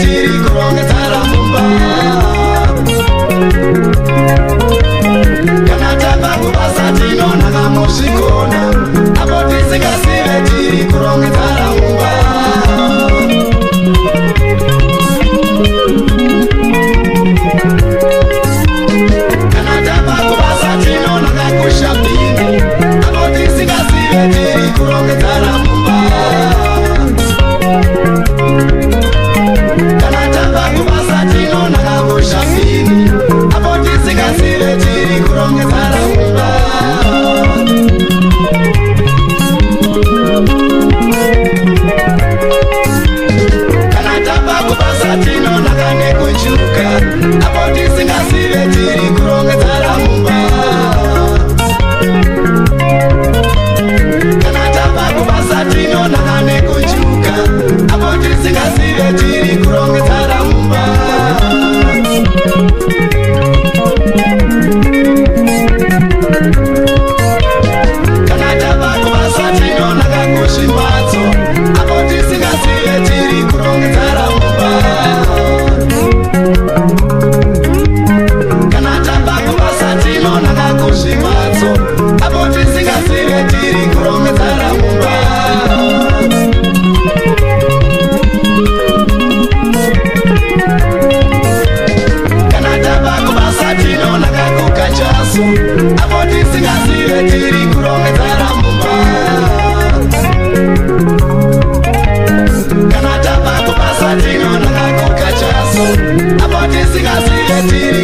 tiri kulonga wechiluka apo tisingasive tiri kurongedzara mumba kana tabva kubasa tinonana nekuchiluka apo tisingasive mbatso apo tisingasive tiri kurongedzana mumba kana tava kubasa tinonaka kukajasu apo tisingasive tiri kurongedzana mumba kana tava kubasa tinonaka kukajasu apo tisingasive tiri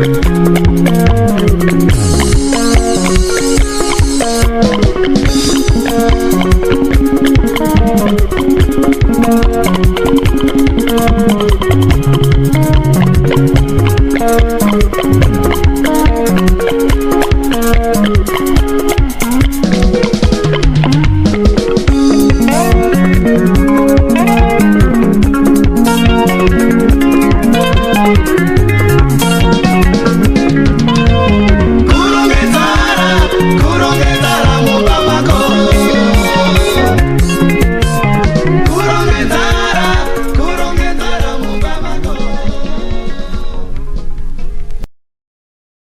Thank you.